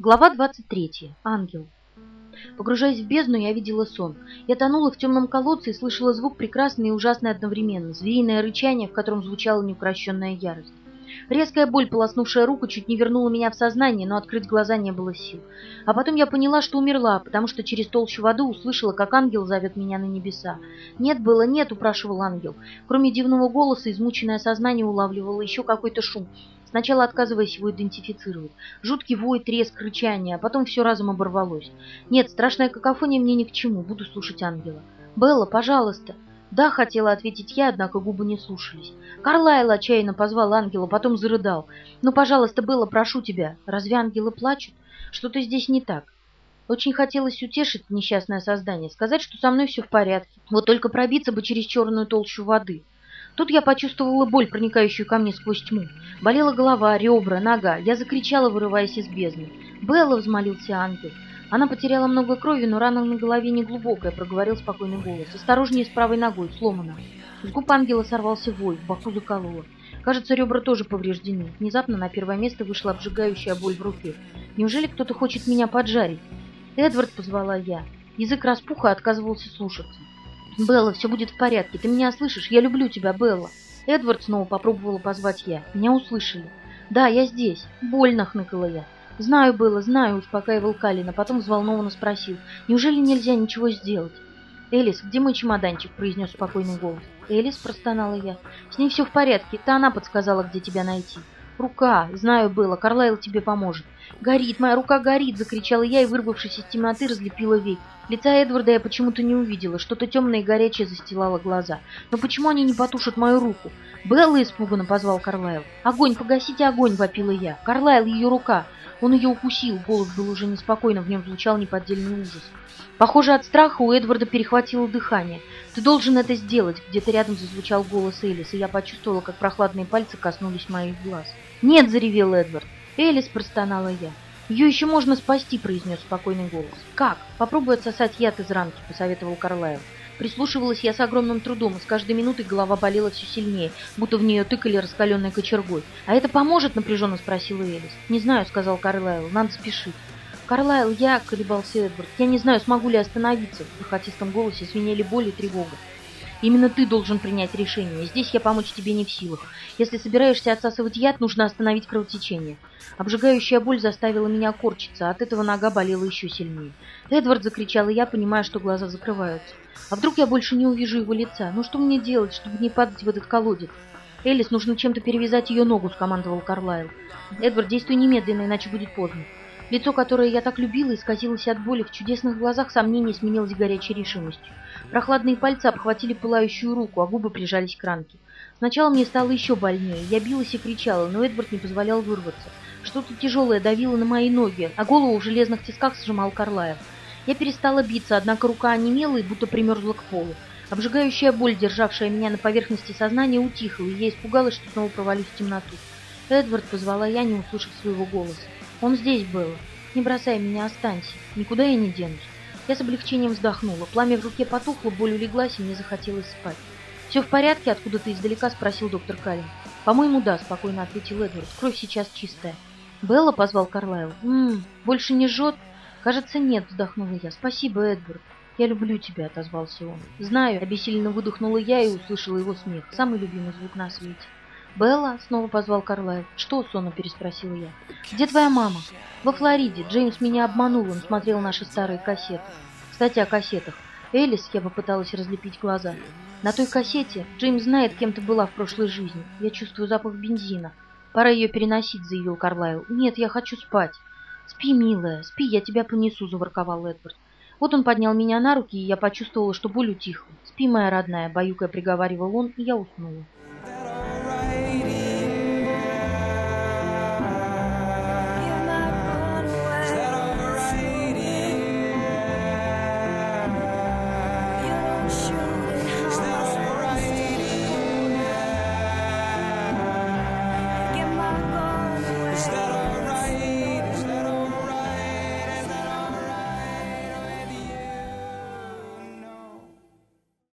Глава 23. Ангел. Погружаясь в бездну, я видела сон. Я тонула в темном колодце и слышала звук прекрасный и ужасный одновременно, звериное рычание, в котором звучала неукрощенная ярость. Резкая боль, полоснувшая руку, чуть не вернула меня в сознание, но открыть глаза не было сил. А потом я поняла, что умерла, потому что через толщу воды услышала, как ангел зовет меня на небеса. «Нет было, нет», — упрашивал ангел. Кроме дивного голоса, измученное сознание улавливало еще какой-то шум, сначала отказываясь его идентифицировать. Жуткий вой, треск, рычание, а потом все разом оборвалось. Нет, страшная какофония мне ни к чему, буду слушать ангела. «Белла, пожалуйста!» «Да», — хотела ответить я, однако губы не слушались. Карлайл отчаянно позвал ангела, потом зарыдал. «Ну, пожалуйста, Белла, прошу тебя. Разве ангелы плачут? Что-то здесь не так». Очень хотелось утешить несчастное создание, сказать, что со мной все в порядке. Вот только пробиться бы через черную толщу воды. Тут я почувствовала боль, проникающую ко мне сквозь тьму. Болела голова, ребра, нога. Я закричала, вырываясь из бездны. «Белла!» — взмолился ангел. Она потеряла много крови, но рана на голове не глубокая, проговорил спокойный голос. Осторожнее с правой ногой, сломана. С губ ангела сорвался вой, в боку заколола. Кажется, ребра тоже повреждены. Внезапно на первое место вышла обжигающая боль в руке. Неужели кто-то хочет меня поджарить? «Эдвард!» — позвала я. Язык распуха отказывался слушаться. «Белла, все будет в порядке. Ты меня слышишь? Я люблю тебя, Белла». Эдвард снова попробовала позвать я. Меня услышали. «Да, я здесь. Больно», — хныкала я. «Знаю, было, знаю», — успокаивал Калина. Потом взволнованно спросил. «Неужели нельзя ничего сделать?» «Элис, где мой чемоданчик?» — произнес спокойный голос. «Элис», — простонала я. «С ней все в порядке. Это она подсказала, где тебя найти». «Рука! Знаю, было. Карлайл тебе поможет». «Горит! Моя рука горит!» — закричала я и, вырвавшись из темноты, разлепила веки. Лица Эдварда я почему-то не увидела, что-то темное и горячее застилало глаза. Но почему они не потушат мою руку? «Белла!» — испуганно позвал Карлайл. «Огонь! Погасите огонь!» — вопила я. «Карлайл, ее рука!» Он ее укусил, голос был уже неспокойно, в нем звучал неподдельный ужас. Похоже, от страха у Эдварда перехватило дыхание. «Ты должен это сделать!» — где-то рядом зазвучал голос Элис, и я почувствовала, как прохладные пальцы коснулись моих глаз. «Нет!» — заревел Эдвард. «Элис!» — простонала я. «Ее еще можно спасти», — произнес спокойный голос. «Как? Попробуй отсосать яд из ранки», — посоветовал Карлайл. Прислушивалась я с огромным трудом, и с каждой минутой голова болела все сильнее, будто в нее тыкали раскаленной кочергой. «А это поможет?» — напряженно спросила Элис. «Не знаю», — сказал Карлайл. «Надо спешить». «Карлайл, я...» — колебался Эдвард. «Я не знаю, смогу ли остановиться». В бархатистом голосе звенели боль и тревога. Именно ты должен принять решение. Здесь я помочь тебе не в силах. Если собираешься отсасывать яд, нужно остановить кровотечение. Обжигающая боль заставила меня корчиться, а от этого нога болела еще сильнее. Эдвард закричал, и я, понимая, что глаза закрываются. А вдруг я больше не увижу его лица? Ну что мне делать, чтобы не падать в этот колодец? Элис, нужно чем-то перевязать ее ногу, скомандовал Карлайл. Эдвард, действуй немедленно, иначе будет поздно. Лицо, которое я так любила, исказилось от боли, в чудесных глазах сомнение сменилось горячей решимостью. Прохладные пальцы обхватили пылающую руку, а губы прижались к ранке. Сначала мне стало еще больнее, я билась и кричала, но Эдвард не позволял вырваться. Что-то тяжелое давило на мои ноги, а голову в железных тисках сжимал Карлаев. Я перестала биться, однако рука онемела и будто примерзла к полу. Обжигающая боль, державшая меня на поверхности сознания, утихла, и я испугалась, что снова провалюсь в темноту. «Эдвард», — позвала я, не услышав своего голоса. «Он здесь был. Не бросай меня, останься. Никуда я не денусь». Я с облегчением вздохнула. Пламя в руке потухло, боль улеглась, и мне захотелось спать. «Все в порядке?» — откуда-то издалека спросил доктор Каллин. «По-моему, да», — спокойно ответил Эдвард. «Кровь сейчас чистая». «Белла?» — позвал Карлайл. «Ммм, больше не жжет?» «Кажется, нет», — вздохнула я. «Спасибо, Эдвард». «Я люблю тебя», — отозвался он. «Знаю», — обессиленно выдохнула я и услышала его смех. Самый любимый звук на свете. «Белла?» — снова позвал Карлайл. «Что?» — сонно переспросила я. «Где твоя мама?» «Во Флориде. Джеймс меня обманул, он смотрел наши старые кассеты». «Кстати, о кассетах. Элис, я попыталась разлепить глаза. На той кассете Джеймс знает, кем ты была в прошлой жизни. Я чувствую запах бензина. Пора ее переносить», — заявил Карлайл. «Нет, я хочу спать». «Спи, милая, спи, я тебя понесу», — заворковал Эдвард. Вот он поднял меня на руки, и я почувствовала, что боль утихла. «Спи, моя родная», — баюкая приговаривал он, и я уснула.